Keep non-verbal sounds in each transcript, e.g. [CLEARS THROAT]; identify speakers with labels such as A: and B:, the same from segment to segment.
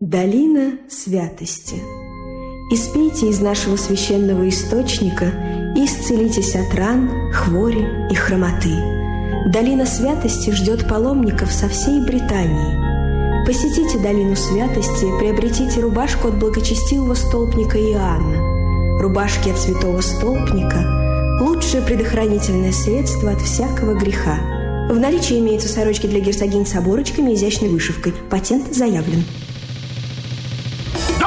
A: Долина святости. Испейте из нашего священного источника и исцелитесь от ран, хвори и хромоты. Долина святости ждет паломников со всей Британии. Посетите долину святости, приобретите рубашку от благочестивого столпника Иоанна. Рубашки от святого столпника – лучшее предохранительное средство от всякого греха. В наличии имеются сорочки для герцогинь с оборочками и изящной вышивкой. Патент заявлен.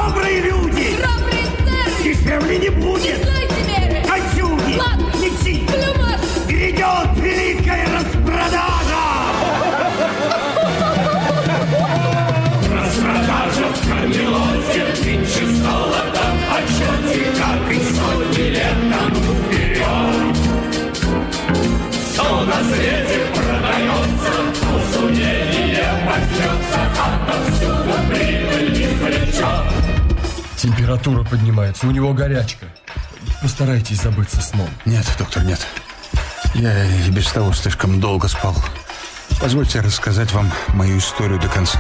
B: Добрые люди!
C: Храбрые церкви!
B: Дешевле не будет!
C: Знайте меры!
B: Кольчуги!
C: Лад!
B: Мечи!
C: Плюмат!
B: Грядет великая! Распродажа
D: Температура поднимается, у него горячка. Постарайтесь забыться сном.
E: Нет, доктор, нет. Я и без того слишком долго спал. Позвольте рассказать вам мою историю до конца.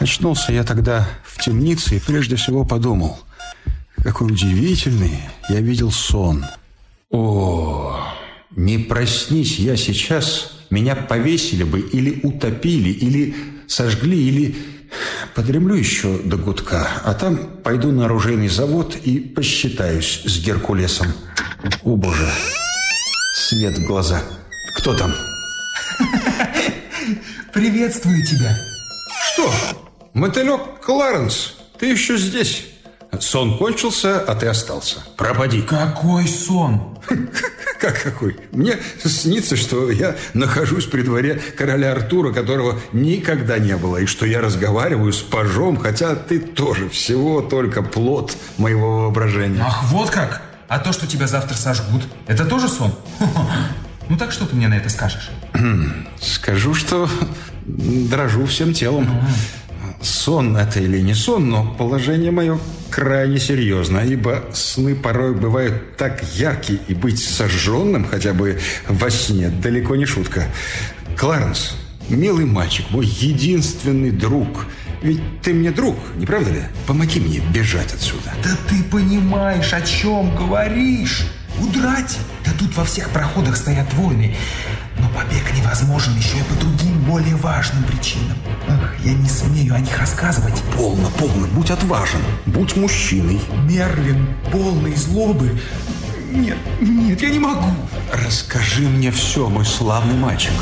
E: Очнулся я тогда в темнице и прежде всего подумал, какой удивительный я видел сон. О, не проснись я сейчас, меня повесили бы или утопили, или сожгли, или подремлю еще до гудка, а там пойду на оружейный завод и посчитаюсь с Геркулесом. О, Боже, свет в глаза. Кто там? [LAUGHS]
F: Приветствую тебя.
E: Что? Мотылек Кларенс, ты еще здесь. Сон кончился, а ты остался. Пропади.
F: Какой сон?
E: Как какой? Мне снится, что я нахожусь при дворе короля Артура, которого никогда не было, и что я разговариваю с пажом, хотя ты тоже всего только плод моего воображения.
F: Ах, вот как? А то, что тебя завтра сожгут, это тоже сон? [LAUGHS] Ну так что ты мне на это скажешь? [CLEARS THROAT]
E: Скажу, что дрожу всем телом. Сон это или не сон, но положение мое крайне серьезно, ибо сны порой бывают так яркие, и быть сожженным хотя бы во сне далеко не шутка. Кларенс, милый мальчик, мой единственный друг. Ведь ты мне друг, не правда ли? Помоги мне бежать отсюда.
F: Да ты понимаешь, о чем говоришь? Удрать? Да тут во всех проходах стоят воины. Но побег невозможен еще и по другим, более важным причинам. Ах, я не смею о них рассказывать.
E: Полно, полно, будь отважен, будь мужчиной.
F: Мерлин, полный злобы. Нет, нет, я не могу.
E: Расскажи мне все, мой славный мальчик.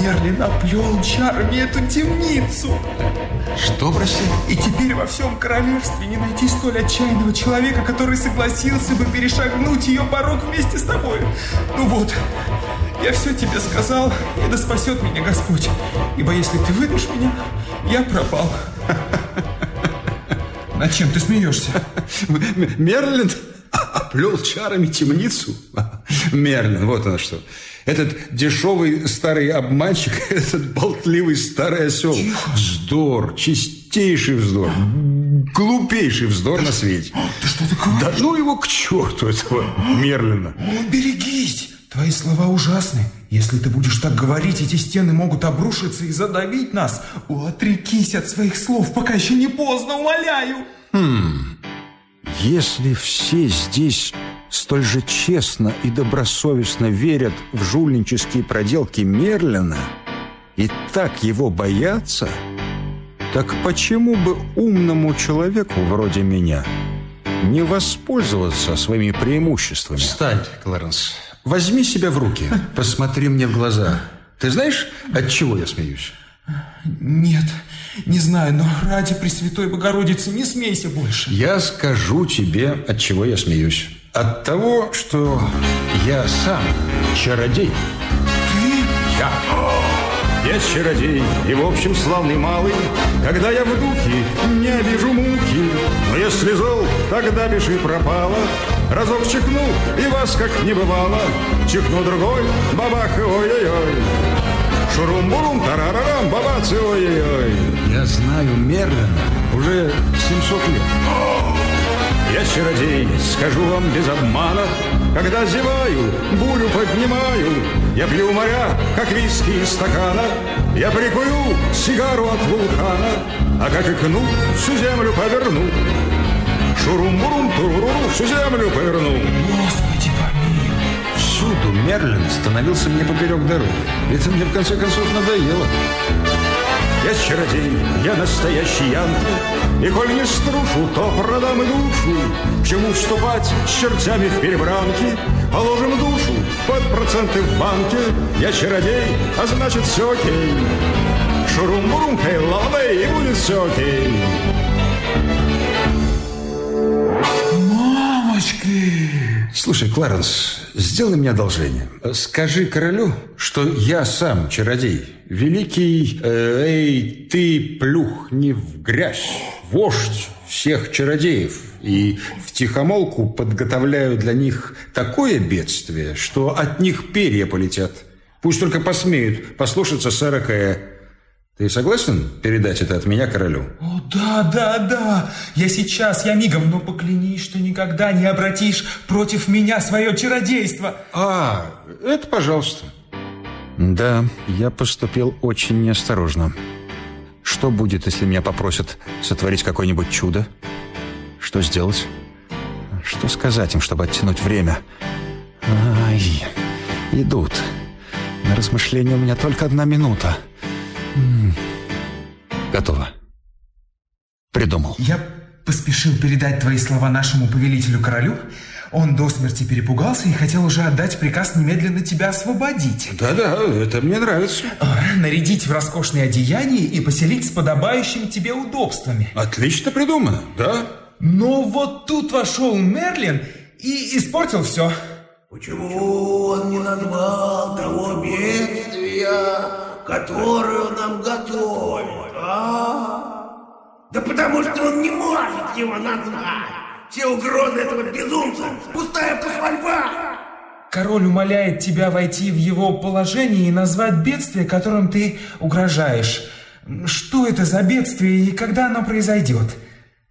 F: Мерлин оплел чарами эту темницу.
E: Что, прости?
F: И теперь во всем королевстве не найти столь отчаянного человека, который согласился бы перешагнуть ее порог вместе с тобой. Ну вот, я все тебе сказал, и да спасет меня Господь. Ибо если ты выдашь меня, я пропал. [LAUGHS] Над чем ты смеешься? [LAUGHS]
E: Мерлин оплел чарами темницу? [LAUGHS] Мерлин, вот оно что. Этот дешевый старый обманщик, этот болтливый старый осел. Вздор, чистейший вздор, глупейший вздор на свете.
F: Ты что такое?
E: Да ну его к черту, этого Мерлина.
F: О, берегись! Твои слова ужасны. Если ты будешь так говорить, эти стены могут обрушиться и задавить нас. О, отрекись от своих слов, пока еще не поздно, умоляю.
E: Если все здесь столь же честно и добросовестно верят в жульнические проделки Мерлина и так его боятся, так почему бы умному человеку вроде меня не воспользоваться своими преимуществами? Встань, Кларенс. Возьми себя в руки. Посмотри мне в глаза. Ты знаешь, от чего я смеюсь?
F: Нет, не знаю, но ради Пресвятой Богородицы не смейся больше.
E: Я скажу тебе, от чего я смеюсь. От того, что я сам чародей. Я. Я чародей и, в общем, славный малый. Когда я в духе, не обижу муки. Но если зол, тогда пиши пропало. Разок чихнул, и вас как не бывало. Чихну другой, бабах, ой-ой-ой. Шурум-бурум, тарарарам, бабацы, ой-ой-ой. Я знаю Мерлина уже 700 лет. Я чародей, скажу вам без обмана, Когда зеваю, бурю поднимаю, Я пью моря, как виски из стакана, Я прикурю сигару от вулкана, А как икну, всю землю поверну. Шурум-бурум, туруру, всю землю поверну.
F: Господи.
E: Всюду Мерлин становился мне поперек дороги. Это мне в конце концов надоело. Я чародей, я настоящий янки, И коль не струшу, то продам душу. К чему вступать с чертями в перебранки? Положим душу под проценты в банке. Я чародей, а значит все окей. Шурум-бурум, лабей, и будет все окей.
F: Мамочки!
E: Слушай, Кларенс, сделай мне одолжение. Скажи королю, что я сам чародей. Великий, э, эй, ты плюхни в грязь, вождь всех чародеев. И в тихомолку подготовляю для них такое бедствие, что от них перья полетят. Пусть только посмеют послушаться сэра Кэя. Ты согласен передать это от меня королю?
F: О, да, да, да. Я сейчас, я мигом, но поклянись, что никогда не обратишь против меня свое чародейство.
E: А, это пожалуйста. Да, я поступил очень неосторожно. Что будет, если меня попросят сотворить какое-нибудь чудо? Что сделать? Что сказать им, чтобы оттянуть время? Ай, идут. На размышление у меня только одна минута. Готово. Придумал.
F: Я поспешил передать твои слова нашему повелителю королю. Он до смерти перепугался и хотел уже отдать приказ немедленно тебя освободить.
E: Да-да, это мне нравится.
F: А, Нарядить в роскошные одеяния и поселить с подобающими тебе удобствами.
E: Отлично придумано, да?
F: Но вот тут вошел Мерлин и испортил все.
B: Почему он не назвал того бедствия, которое нам готовит, а? Да потому что он не может его назвать. Все угрозы этого безумца – пустая похвальба.
F: Король умоляет тебя войти в его положение и назвать бедствие, которым ты угрожаешь. Что это за бедствие и когда оно произойдет?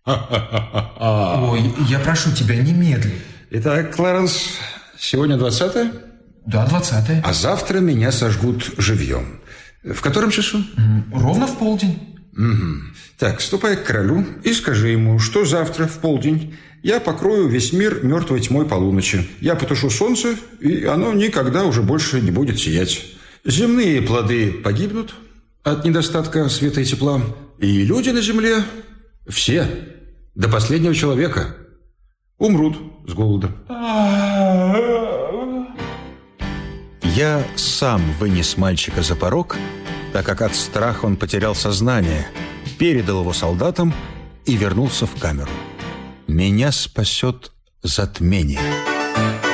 F: Ой, я прошу тебя, немедли.
E: Итак, Кларенс, сегодня 20
F: Да, двадцатое.
E: а завтра меня сожгут живьем. В котором часу?
F: Ровно в полдень.
E: Так, ступай к королю и скажи ему, что завтра в полдень я покрою весь мир мертвой тьмой полуночи. Я потушу солнце, и оно никогда уже больше не будет сиять. Земные плоды погибнут от недостатка света и тепла, и люди на земле, все, до последнего человека, умрут с голода. Я сам вынес мальчика за порог, так как от страха он потерял сознание, передал его солдатам и вернулся в камеру. Меня спасет затмение.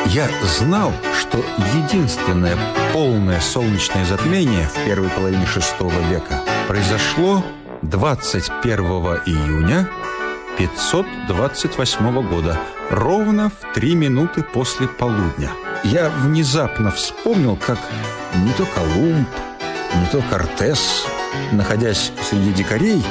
E: Я знал, что единственное полное солнечное затмение в первой половине шестого века произошло 21 июня 528 года, ровно в три минуты после полудня. Я внезапно вспомнил, как не то Колумб, не то Кортес, находясь среди дикарей,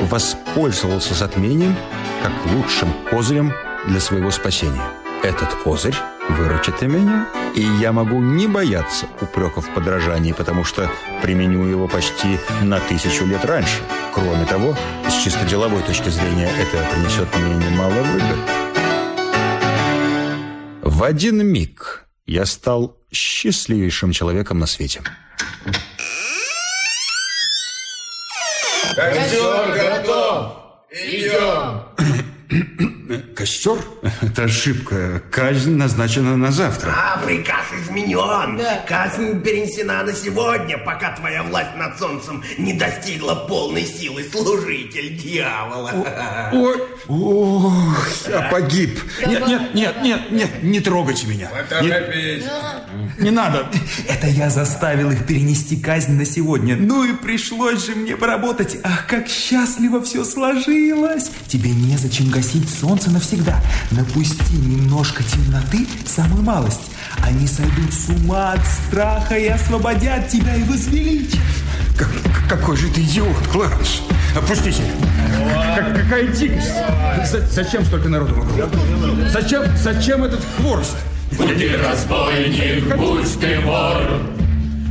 E: воспользовался затмением как лучшим козырем для своего спасения. Этот козырь выручит и меня, и я могу не бояться упреков в подражании, потому что применю его почти на тысячу лет раньше. Кроме того, с чисто деловой точки зрения это принесет мне немало выгод. В один миг я стал счастливейшим человеком на свете. Костер? Это ошибка. Казнь назначена на завтра.
B: А приказ изменен. Казнь перенесена на сегодня, пока твоя власть над солнцем не достигла полной силы, служитель дьявола.
E: Ой, ох, я погиб. Нет, нет, нет, нет, нет, не трогайте меня. Не, не надо.
F: Это я заставил их перенести казнь на сегодня. Ну и пришлось же мне поработать. Ах, как счастливо все сложилось. Тебе незачем гасить солнце навсегда. Напусти немножко темноты, самую малость. Они сойдут с ума от страха и освободят тебя и возвеличат.
E: Как- какой же ты идиот, Кларенс. Опустите. Как- какая дикость. За- зачем столько народу вокруг? Зачем, зачем этот хворост?
G: Будь ты разбойник, будь ты вор,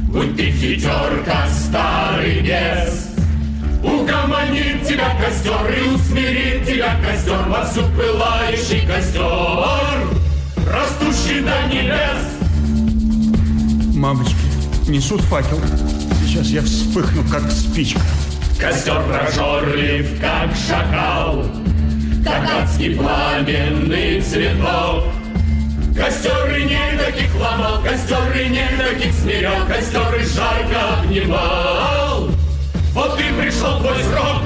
G: Будь ты хитер, как старый бес. Угомонит тебя костер и усмирит тебя костер, Вовсю пылающий костер, растущий до небес.
E: Мамочки, несут факел. Сейчас я вспыхну, как спичка.
G: Костер прожорлив, как шакал, Как адский пламенный цветок. Костер и не таких ломал, костер и не таких смирял, Костер и жарко обнимал. Пришел твой срок.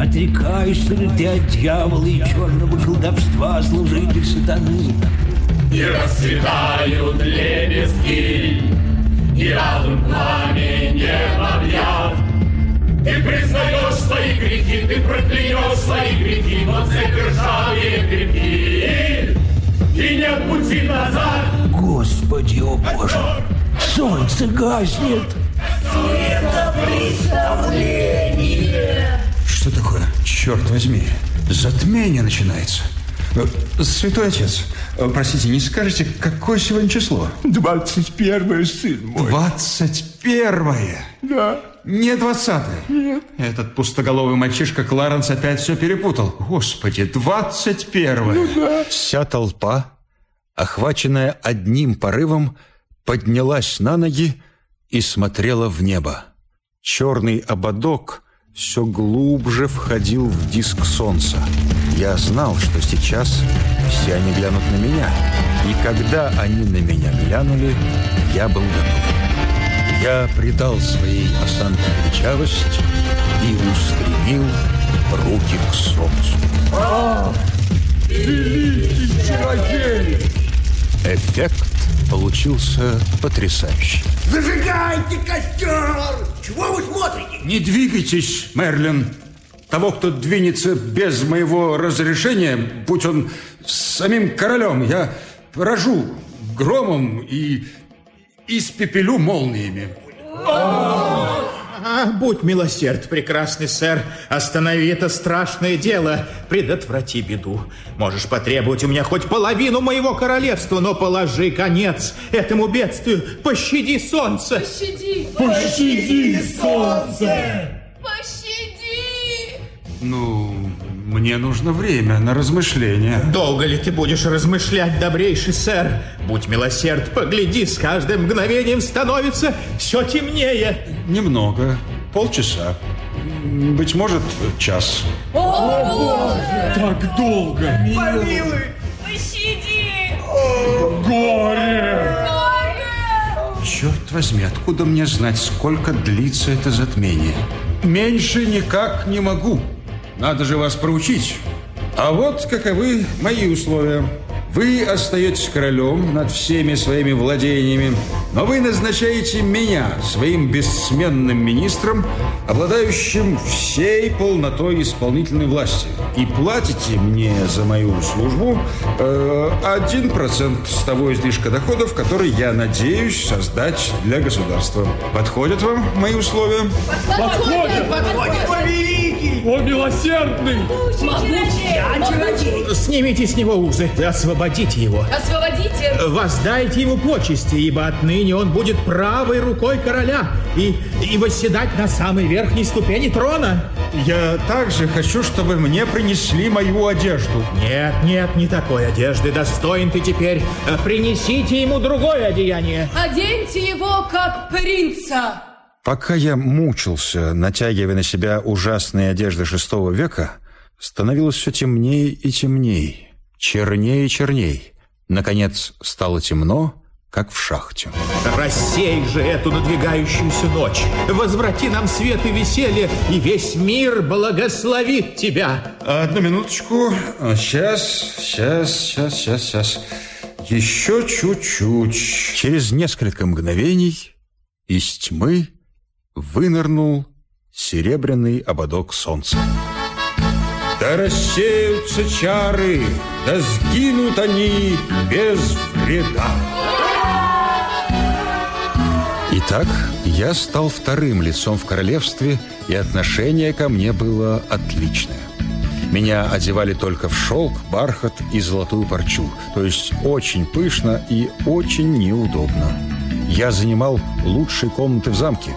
H: Отрекаешься ли ты от дьявола и черного колдовства, служитель сатаны?
G: И расцветают лепестки, И алым пламенем объят. Ты признаешь свои грехи, ты проклянешь свои грехи, Но цепь ржавее крепки, и нет пути назад.
H: Господи, о Боже! Солнце гаснет!
E: Что такое? Черт возьми, затмение начинается. Э, Святой отец, э, простите, не скажете, какое сегодня число?
B: 21 сын мой.
E: Двадцать первое.
B: Да.
E: Не двадцатое. Нет. Этот пустоголовый мальчишка Кларенс опять все перепутал. Господи, двадцать первое. Вся толпа, охваченная одним порывом, поднялась на ноги и смотрела в небо. Черный ободок все глубже входил в диск солнца. Я знал, что сейчас все они глянут на меня. И когда они на меня глянули, я был готов. Я придал своей осанке величавость и устремил руки к солнцу. Эффект получился потрясающий.
B: Зажигайте костер! Чего вы смотрите?
E: Не двигайтесь, Мерлин. Того, кто двинется без моего разрешения, будь он самим королем, я поражу громом и испепелю молниями.
I: А, будь милосерд, прекрасный сэр. Останови это страшное дело. Предотврати беду. Можешь потребовать у меня хоть половину моего королевства, но положи конец этому бедствию. Пощади солнце.
C: Пощади!
G: Пощади солнце!
C: Пощади!
E: Ну, мне нужно время на размышления.
I: Долго ли ты будешь размышлять, добрейший сэр? Будь милосерд, погляди, с каждым мгновением становится все темнее.
E: Немного, полчаса. Быть может, час.
D: Так долго.
C: Пощади!
D: Горе!
E: Черт возьми, откуда мне знать, сколько длится это затмение? Меньше никак не могу. Надо же вас проучить. А вот каковы мои условия. Вы остаетесь королем над всеми своими владениями, но вы назначаете меня своим бессменным министром, обладающим всей полнотой исполнительной власти. И платите мне за мою службу э, один процент с того излишка доходов, который я надеюсь создать для государства. Подходят вам мои условия?
C: Подходит!
B: О, великий!
D: О, милосердный!
I: Снимите с него узы, освободите его.
C: Освободите!
I: Воздайте ему почести, ибо отныне он будет правой рукой короля и, и восседать на самой верхней ступени трона.
E: Я также хочу, чтобы мне принесли мою одежду.
I: Нет, нет, не такой одежды достоин ты теперь. Принесите ему другое одеяние.
C: Оденьте его как принца!
E: Пока я мучился, натягивая на себя ужасные одежды шестого века, становилось все темнее и темнее, чернее и черней. Наконец стало темно, как в шахте.
I: Рассей же эту надвигающуюся ночь. Возврати нам свет и веселье, и весь мир благословит тебя.
E: Одну минуточку. Сейчас, сейчас, сейчас, сейчас, сейчас. Еще чуть-чуть. Через несколько мгновений из тьмы вынырнул серебряный ободок солнца. Да рассеются чары, да сгинут они без вреда. Итак, я стал вторым лицом в королевстве, и отношение ко мне было отличное. Меня одевали только в шелк, бархат и золотую парчу, то есть очень пышно и очень неудобно. Я занимал лучшие комнаты в замке.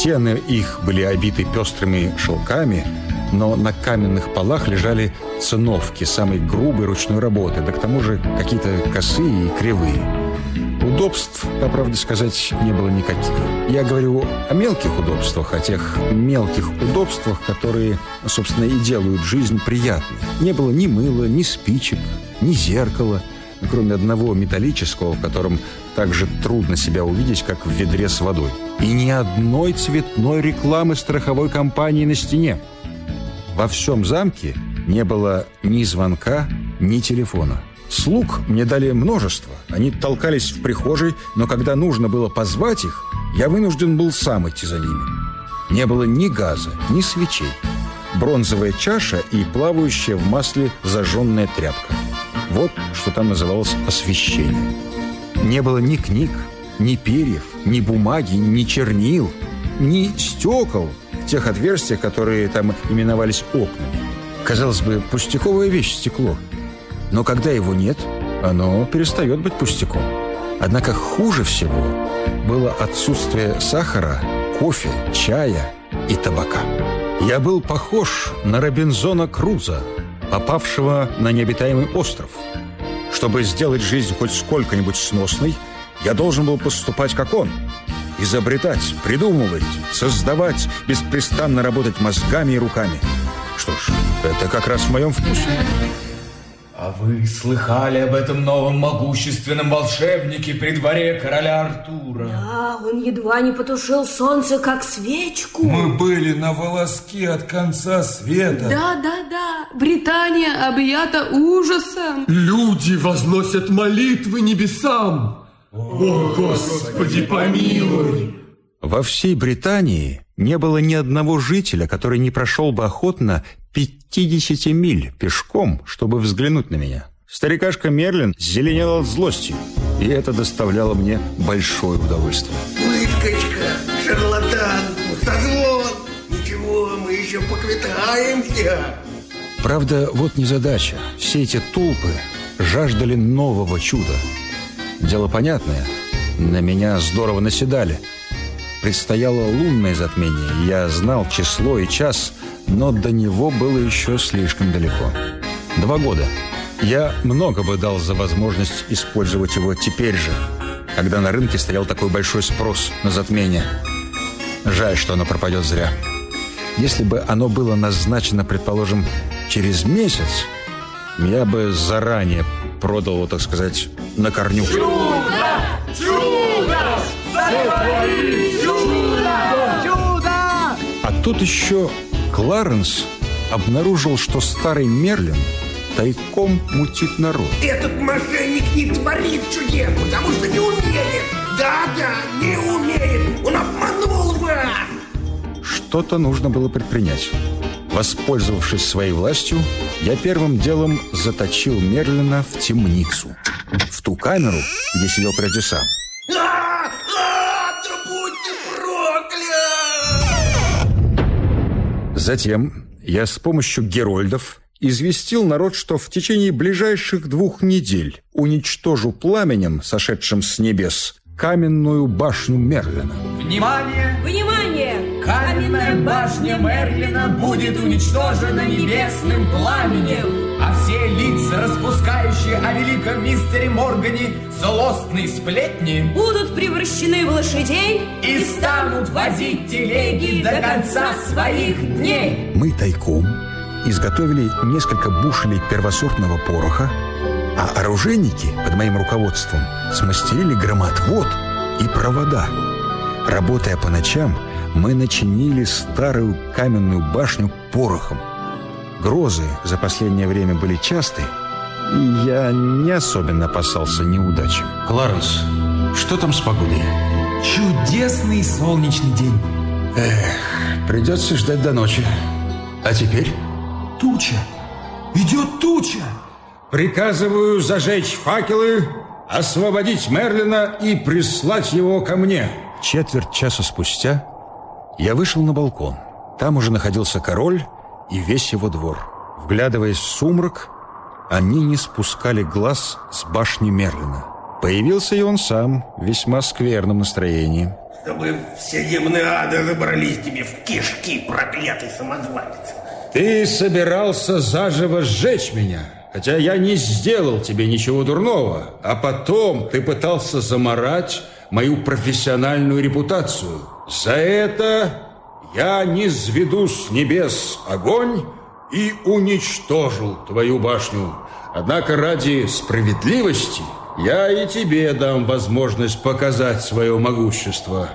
E: Стены их были обиты пестрыми шелками, но на каменных полах лежали циновки самой грубой ручной работы, да к тому же какие-то косые и кривые. Удобств, по правде сказать, не было никаких. Я говорю о мелких удобствах, о тех мелких удобствах, которые, собственно, и делают жизнь приятной. Не было ни мыла, ни спичек, ни зеркала, кроме одного металлического, в котором так же трудно себя увидеть, как в ведре с водой. И ни одной цветной рекламы страховой компании на стене. Во всем замке не было ни звонка, ни телефона. Слуг мне дали множество. Они толкались в прихожей, но когда нужно было позвать их, я вынужден был сам идти за ними. Не было ни газа, ни свечей. Бронзовая чаша и плавающая в масле зажженная тряпка. Вот что там называлось освещение. Не было ни книг, ни перьев, ни бумаги, ни чернил, ни стекол в тех отверстиях, которые там именовались окнами. Казалось бы, пустяковая вещь стекло – но когда его нет, оно перестает быть пустяком. Однако хуже всего было отсутствие сахара, кофе, чая и табака. Я был похож на Робинзона Круза, попавшего на необитаемый остров. Чтобы сделать жизнь хоть сколько-нибудь сносной, я должен был поступать как он. Изобретать, придумывать, создавать, беспрестанно работать мозгами и руками. Что ж, это как раз в моем вкусе.
J: А вы слыхали об этом новом могущественном волшебнике при дворе короля Артура?
C: Да, он едва не потушил солнце, как свечку.
D: Мы были на волоске от конца света.
C: Да, да, да. Британия объята ужасом.
D: Люди возносят молитвы небесам. О, Господи, помилуй.
E: Во всей Британии не было ни одного жителя, который не прошел бы охотно 50 миль пешком, чтобы взглянуть на меня. Старикашка Мерлин зеленел от злости, и это доставляло мне большое удовольствие.
B: Выскочка, шарлатан, пустозвон. Ничего, мы еще поквитаемся.
E: Правда, вот незадача. Все эти tulпы жаждали нового чуда. Дело понятное. На меня здорово наседали – Предстояло лунное затмение. Я знал число и час, но до него было еще слишком далеко. Два года. Я много бы дал за возможность использовать его теперь же, когда на рынке стоял такой большой спрос на затмение. Жаль, что оно пропадет зря. Если бы оно было назначено, предположим, через месяц, я бы заранее продал его, так сказать, на корню.
G: Чудо! Чудо! Чудо! Чудо!
E: А тут еще Кларенс обнаружил, что старый Мерлин тайком мутит народ.
B: Этот мошенник не творит чудес, потому что не умеет. Да-да, не умеет. Он обманул вас.
E: Что-то нужно было предпринять. Воспользовавшись своей властью, я первым делом заточил Мерлина в темницу. В ту камеру, где сидел прежде сам. Затем я с помощью герольдов известил народ, что в течение ближайших двух недель уничтожу пламенем, сошедшим с небес, каменную башню Мерлина.
J: Внимание!
C: Внимание!
J: Каменная башня Мерлина будет уничтожена небесным пламенем, все лица, распускающие о великом мистере Моргане злостные сплетни,
C: Будут превращены в лошадей
J: и станут возить телеги до конца своих дней.
E: Мы тайком изготовили несколько бушелей первосортного пороха, а оружейники под моим руководством смастерили громотвод и провода. Работая по ночам, мы начинили старую каменную башню порохом. Грозы за последнее время были часты, и я не особенно опасался неудачи.
D: Кларенс, что там с погодой?
F: Чудесный солнечный день.
E: Придется ждать до ночи. А теперь?
F: Туча. Идет туча.
E: Приказываю зажечь факелы, освободить Мерлина и прислать его ко мне. Четверть часа спустя я вышел на балкон. Там уже находился король и весь его двор. Вглядываясь в сумрак, они не спускали глаз с башни Мерлина. Появился и он сам в весьма скверном настроении.
B: Чтобы все демоны ада забрались тебе в кишки, проклятый самозванец.
E: Ты собирался заживо сжечь меня, хотя я не сделал тебе ничего дурного, а потом ты пытался заморать мою профессиональную репутацию. За это я не низведу с небес огонь и уничтожил твою башню. Однако ради справедливости я и тебе дам возможность показать свое могущество.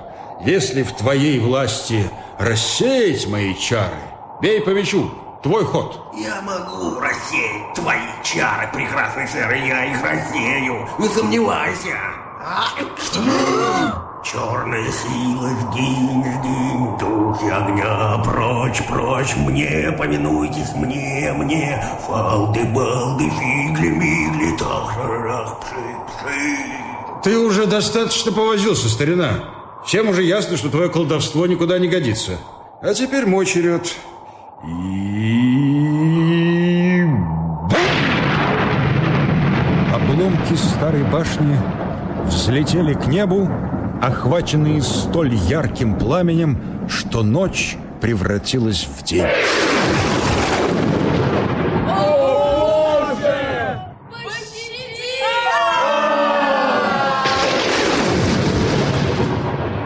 E: Если в твоей власти рассеять мои чары, бей по мячу, твой ход.
B: Я могу рассеять твои чары, прекрасный сэр, я их рассею, не сомневайся. Черная сила, сгинь, сгинь, духи огня, прочь, прочь, мне, поминуйтесь, мне, мне, фалды, балды, фигли, мигли, тах, пши, пши.
E: Ты уже достаточно повозился, старина. Всем уже ясно, что твое колдовство никуда не годится. А теперь мой черед. И... Обломки старой башни взлетели к небу, охваченные столь ярким пламенем, что ночь превратилась в день.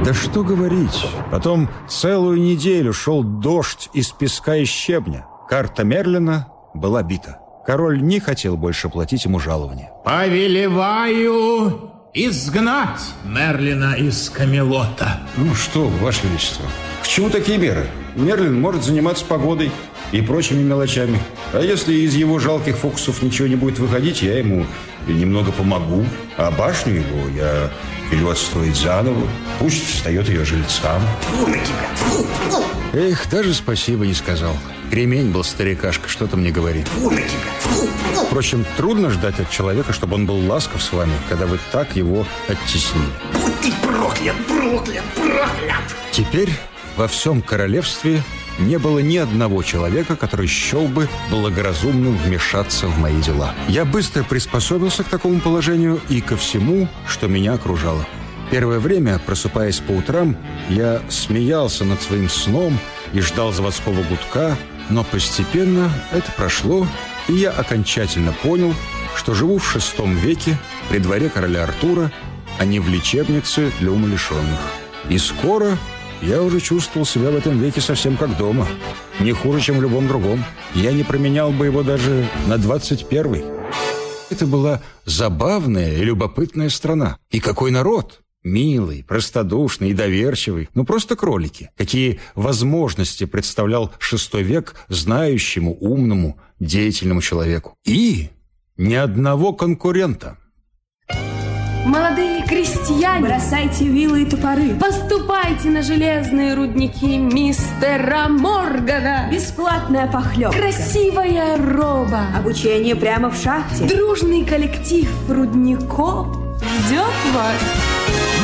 E: Да что говорить, потом целую неделю шел дождь из песка и щебня. Карта Мерлина была бита. Король не хотел больше платить ему жалование.
I: Повелеваю изгнать Мерлина из Камелота.
E: Ну что, Ваше Величество, к чему такие меры? Мерлин может заниматься погодой и прочими мелочами. А если из его жалких фокусов ничего не будет выходить, я ему немного помогу. А башню его я велю отстроить заново. Пусть встает ее жильцам.
B: Фу на тебя, фу, фу.
E: Эх, даже спасибо не сказал. Кремень был старикашка, что-то мне говорит.
B: Фу на тебя, фу, фу.
E: Впрочем, трудно ждать от человека, чтобы он был ласков с вами, когда вы так его оттеснили.
B: Будь ты проклят, проклят, проклят.
E: Теперь во всем королевстве не было ни одного человека, который счел бы благоразумным вмешаться в мои дела. Я быстро приспособился к такому положению и ко всему, что меня окружало. Первое время, просыпаясь по утрам, я смеялся над своим сном и ждал заводского гудка, но постепенно это прошло, и я окончательно понял, что живу в шестом веке при дворе короля Артура, а не в лечебнице для умалишенных. И скоро я уже чувствовал себя в этом веке совсем как дома. Не хуже, чем в любом другом. Я не променял бы его даже на 21-й. Это была забавная и любопытная страна. И какой народ! Милый, простодушный и доверчивый. Ну, просто кролики. Какие возможности представлял шестой век знающему, умному, деятельному человеку. И ни одного конкурента.
C: Молодые крестьяне,
A: Бросайте вилы и топоры.
C: поступайте на железные рудники мистера Моргана.
A: Бесплатная похлебка.
C: Красивая роба.
A: Обучение прямо в шахте.
C: Дружный коллектив рудников ждет вас.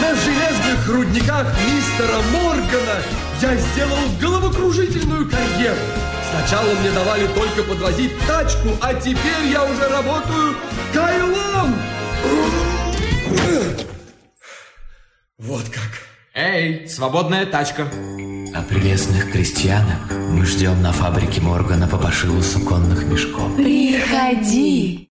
D: На железных рудниках мистера Моргана я сделал головокружительную карьеру. Сначала мне давали только подвозить тачку, а теперь я уже работаю кайлом. Вот как.
J: Эй, свободная тачка.
K: О прелестных крестьянах мы ждем на фабрике Моргана по пошиву суконных мешков.
C: Приходи.